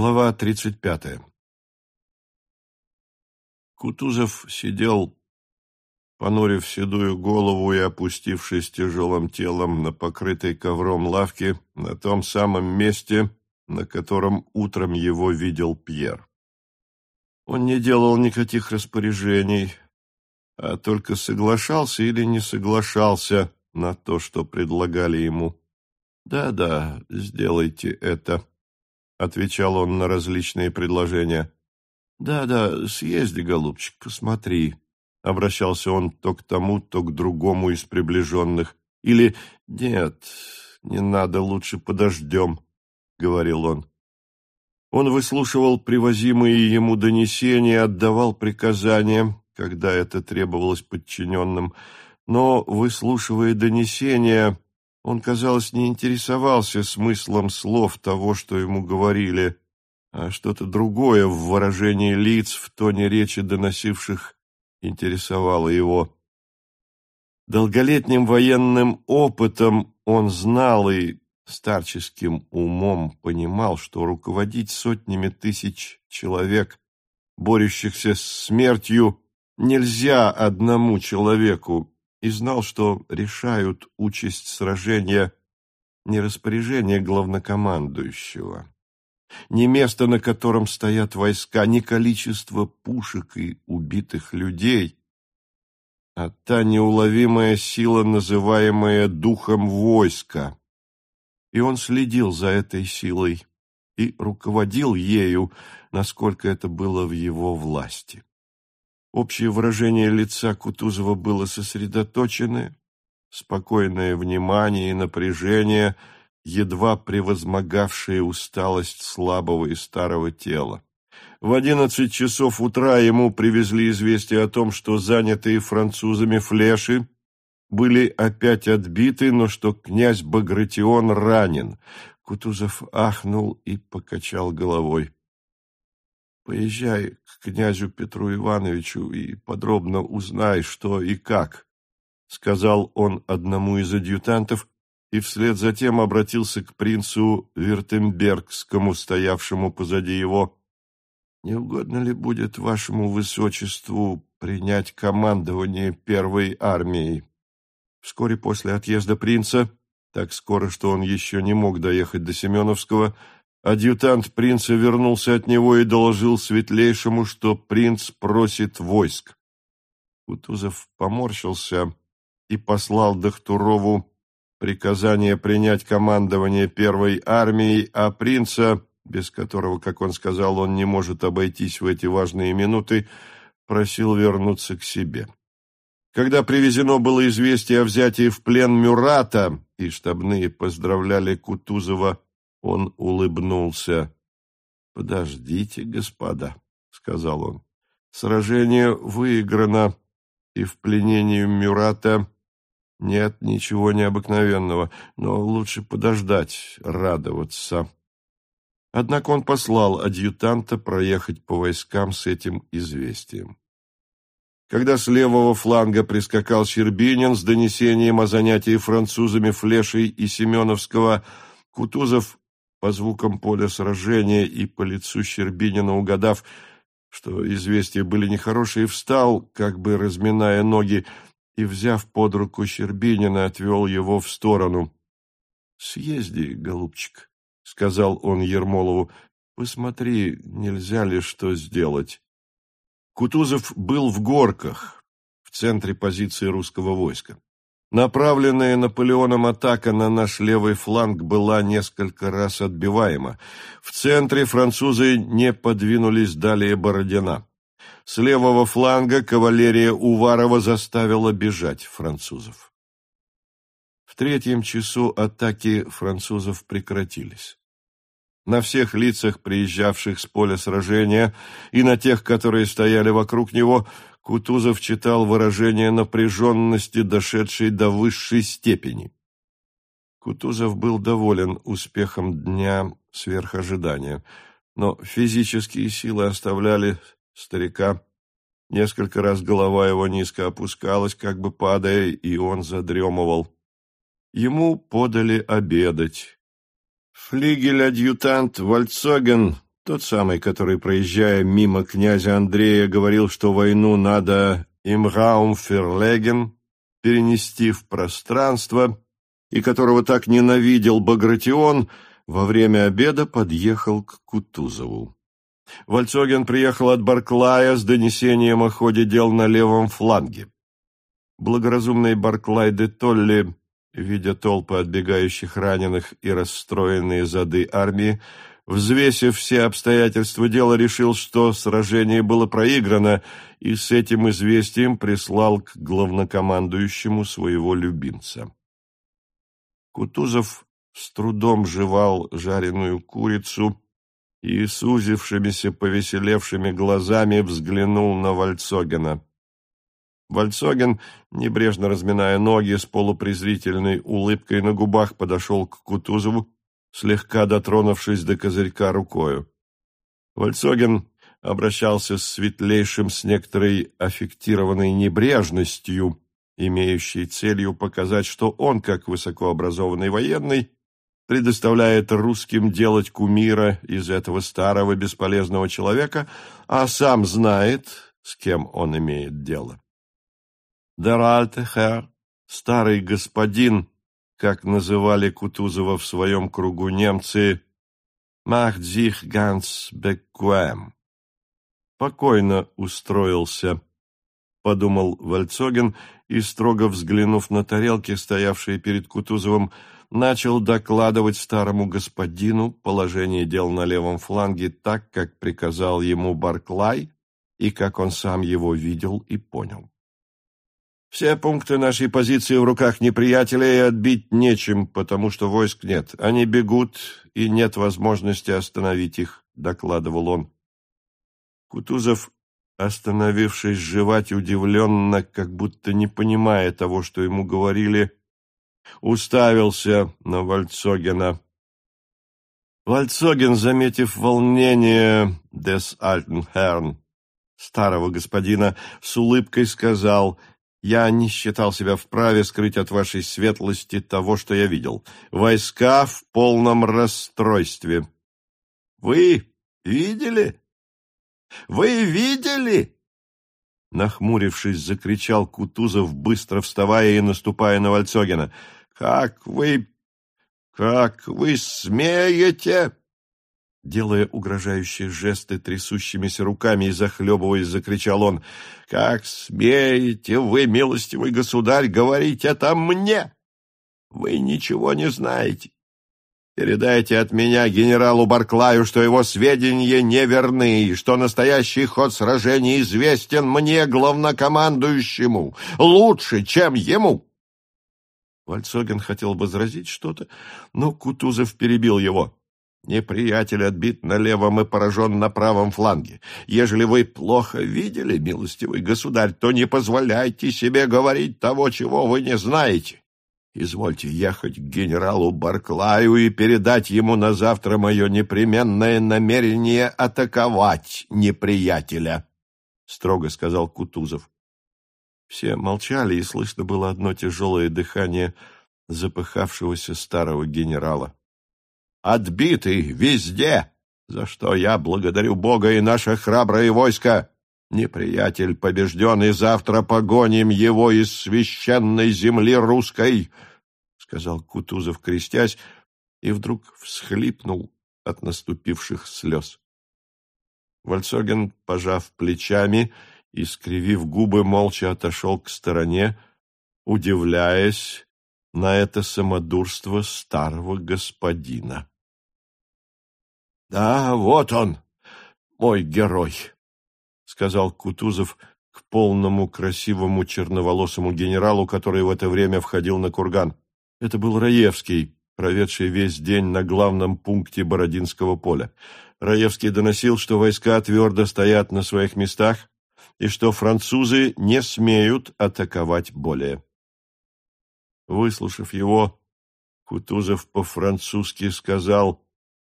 Глава тридцать пятая Кутузов сидел, понурив седую голову и опустившись тяжелым телом на покрытой ковром лавке на том самом месте, на котором утром его видел Пьер. Он не делал никаких распоряжений, а только соглашался или не соглашался на то, что предлагали ему. «Да-да, сделайте это», — отвечал он на различные предложения. «Да-да, съезди, голубчик, посмотри», — обращался он то к тому, то к другому из приближенных. Или «Нет, не надо, лучше подождем», — говорил он. Он выслушивал привозимые ему донесения, отдавал приказания, когда это требовалось подчиненным, но, выслушивая донесения, он, казалось, не интересовался смыслом слов того, что ему говорили, а что-то другое в выражении лиц, в тоне речи доносивших, интересовало его. Долголетним военным опытом он знал и старческим умом понимал, что руководить сотнями тысяч человек, борющихся с смертью, нельзя одному человеку, и знал, что решают участь сражения не распоряжение главнокомандующего, не место, на котором стоят войска, не количество пушек и убитых людей, а та неуловимая сила, называемая духом войска. И он следил за этой силой и руководил ею, насколько это было в его власти. Общее выражение лица Кутузова было сосредоточенное, спокойное внимание и напряжение, едва превозмогавшие усталость слабого и старого тела. В одиннадцать часов утра ему привезли известие о том, что занятые французами флеши были опять отбиты, но что князь Багратион ранен. Кутузов ахнул и покачал головой. Поезжай к князю Петру Ивановичу и подробно узнай, что и как, — сказал он одному из адъютантов, и вслед за тем обратился к принцу Вертембергскому, стоявшему позади его. — Не угодно ли будет вашему высочеству принять командование первой армией? Вскоре после отъезда принца, так скоро, что он еще не мог доехать до Семеновского, — Адъютант принца вернулся от него и доложил светлейшему, что принц просит войск. Кутузов поморщился и послал Дахтурову приказание принять командование первой армией, а принца, без которого, как он сказал, он не может обойтись в эти важные минуты, просил вернуться к себе. Когда привезено было известие о взятии в плен Мюрата, и штабные поздравляли Кутузова он улыбнулся. «Подождите, господа», — сказал он. «Сражение выиграно, и в пленении Мюрата нет ничего необыкновенного, но лучше подождать, радоваться». Однако он послал адъютанта проехать по войскам с этим известием. Когда с левого фланга прискакал Щербинин с донесением о занятии французами Флешей и Семеновского, Кутузов по звукам поля сражения и по лицу Щербинина угадав, что известия были нехорошие, встал, как бы разминая ноги, и, взяв под руку Щербинина, отвел его в сторону. — Съезди, голубчик, — сказал он Ермолову, — посмотри, нельзя ли что сделать. Кутузов был в горках, в центре позиции русского войска. Направленная Наполеоном атака на наш левый фланг была несколько раз отбиваема. В центре французы не подвинулись далее Бородина. С левого фланга кавалерия Уварова заставила бежать французов. В третьем часу атаки французов прекратились. На всех лицах приезжавших с поля сражения и на тех, которые стояли вокруг него, Кутузов читал выражение напряженности, дошедшей до высшей степени. Кутузов был доволен успехом дня сверх ожидания, но физические силы оставляли старика. Несколько раз голова его низко опускалась, как бы падая, и он задремывал. Ему подали обедать. Флигель-адъютант Вальцоген тот самый, который, проезжая мимо князя Андрея, говорил, что войну надо им Раум Ферлеген перенести в пространство, и которого так ненавидел Багратион, во время обеда подъехал к Кутузову. Вольцоген приехал от Барклая с донесением о ходе дел на левом фланге. Благоразумный Барклай де Толли, видя толпы отбегающих раненых и расстроенные зады армии, взвесив все обстоятельства дела, решил, что сражение было проиграно, и с этим известием прислал к главнокомандующему своего любимца. Кутузов с трудом жевал жареную курицу и сузившимися повеселевшими глазами взглянул на Вальцогена. Вальцоген, небрежно разминая ноги, с полупрезрительной улыбкой на губах подошел к Кутузову, слегка дотронувшись до козырька рукою. Вальцоген обращался с светлейшим с некоторой аффектированной небрежностью, имеющей целью показать, что он, как высокообразованный военный, предоставляет русским делать кумира из этого старого бесполезного человека, а сам знает, с кем он имеет дело. Деральте старый господин, как называли Кутузова в своем кругу немцы, «Махдзих ганс беккуэм». Покойно устроился, подумал Вальцоген и, строго взглянув на тарелки, стоявшие перед Кутузовым, начал докладывать старому господину положение дел на левом фланге так, как приказал ему Барклай и как он сам его видел и понял. Все пункты нашей позиции в руках неприятеля и отбить нечем, потому что войск нет. Они бегут, и нет возможности остановить их, — докладывал он. Кутузов, остановившись жевать удивленно, как будто не понимая того, что ему говорили, уставился на Вальцогена. Вальцоген, заметив волнение alten Herrn, старого господина, с улыбкой сказал — я не считал себя вправе скрыть от вашей светлости того, что я видел. Войска в полном расстройстве. Вы видели? Вы видели? Нахмурившись, закричал Кутузов, быстро вставая и наступая на Вальцогина. «Как вы... как вы смеете?» Делая угрожающие жесты трясущимися руками и захлебываясь, закричал он, «Как смеете вы, милостивый государь, говорить это мне? Вы ничего не знаете. Передайте от меня генералу Барклаю, что его сведения неверны, и что настоящий ход сражения известен мне, главнокомандующему, лучше, чем ему». Вальцоген хотел возразить что-то, но Кутузов перебил его. Неприятель отбит на левом и поражен на правом фланге. Ежели вы плохо видели, милостивый государь, то не позволяйте себе говорить того, чего вы не знаете. Извольте ехать к генералу Барклаю и передать ему на завтра мое непременное намерение атаковать неприятеля, — строго сказал Кутузов. Все молчали, и слышно было одно тяжелое дыхание запыхавшегося старого генерала отбиты везде, за что я благодарю Бога и наше храброе войско. Неприятель побежден, и завтра погоним его из священной земли русской, — сказал Кутузов, крестясь, и вдруг всхлипнул от наступивших слез. Вольцоген, пожав плечами и скривив губы, молча отошел к стороне, удивляясь на это самодурство старого господина. Да, вот он, мой герой, сказал Кутузов к полному красивому черноволосому генералу, который в это время входил на курган. Это был Раевский, проведший весь день на главном пункте Бородинского поля. Раевский доносил, что войска твердо стоят на своих местах и что французы не смеют атаковать более. Выслушав его, Кутузов по-французски сказал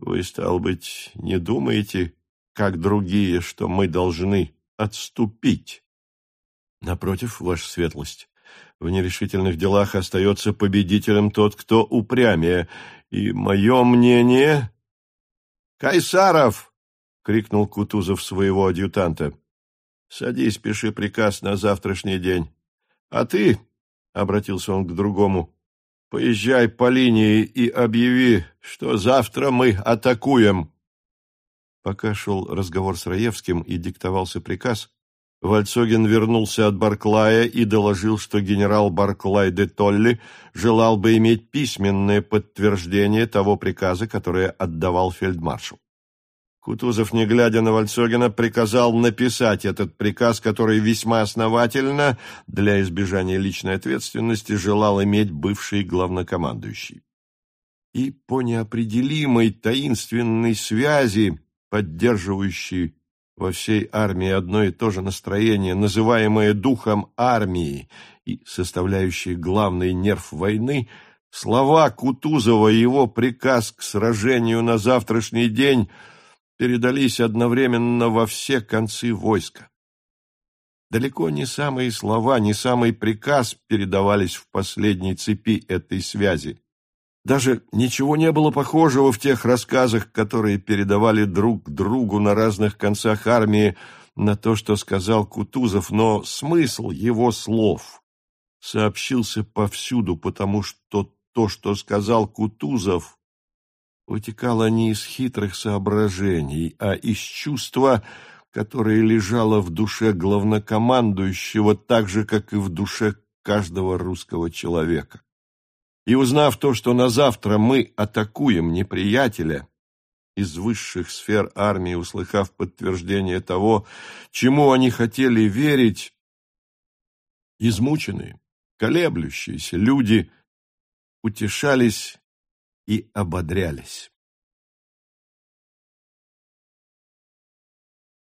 вы, стал быть, не думаете, как другие, что мы должны отступить? Напротив, ваша светлость, в нерешительных делах остается победителем тот, кто упрямее, и мое мнение... Кайсаров! — крикнул Кутузов своего адъютанта. «Садись, пиши приказ на завтрашний день. А ты, — обратился он к другому, — поезжай по линии и объяви, что завтра мы атакуем». Пока шел разговор с Раевским и диктовался приказ, Вальцогин вернулся от Барклая и доложил, что генерал Барклай де Толли желал бы иметь письменное подтверждение того приказа, которое отдавал фельдмаршал. Кутузов, не глядя на Вальцогина, приказал написать этот приказ, который весьма основательно, для избежания личной ответственности, желал иметь бывший главнокомандующий. И по неопределимой таинственной связи, поддерживающей во всей армии одно и то же настроение, называемое духом армии и составляющее главный нерв войны, слова Кутузова и его приказ к сражению на завтрашний день передались одновременно во все концы войска. Далеко не самые слова, не самый приказ передавались в последней цепи этой связи. Даже ничего не было похожего в тех рассказах, которые передавали друг другу на разных концах армии на то, что сказал Кутузов, но смысл его слов сообщился повсюду, потому что то, что сказал Кутузов, вытекало не из хитрых соображений, а из чувства, которое лежало в душе главнокомандующего так же, как и в душе каждого русского человека. И узнав то, что на завтра мы атакуем неприятеля, из высших сфер армии, услыхав подтверждение того, чему они хотели верить, измученные, колеблющиеся люди утешались и ободрялись.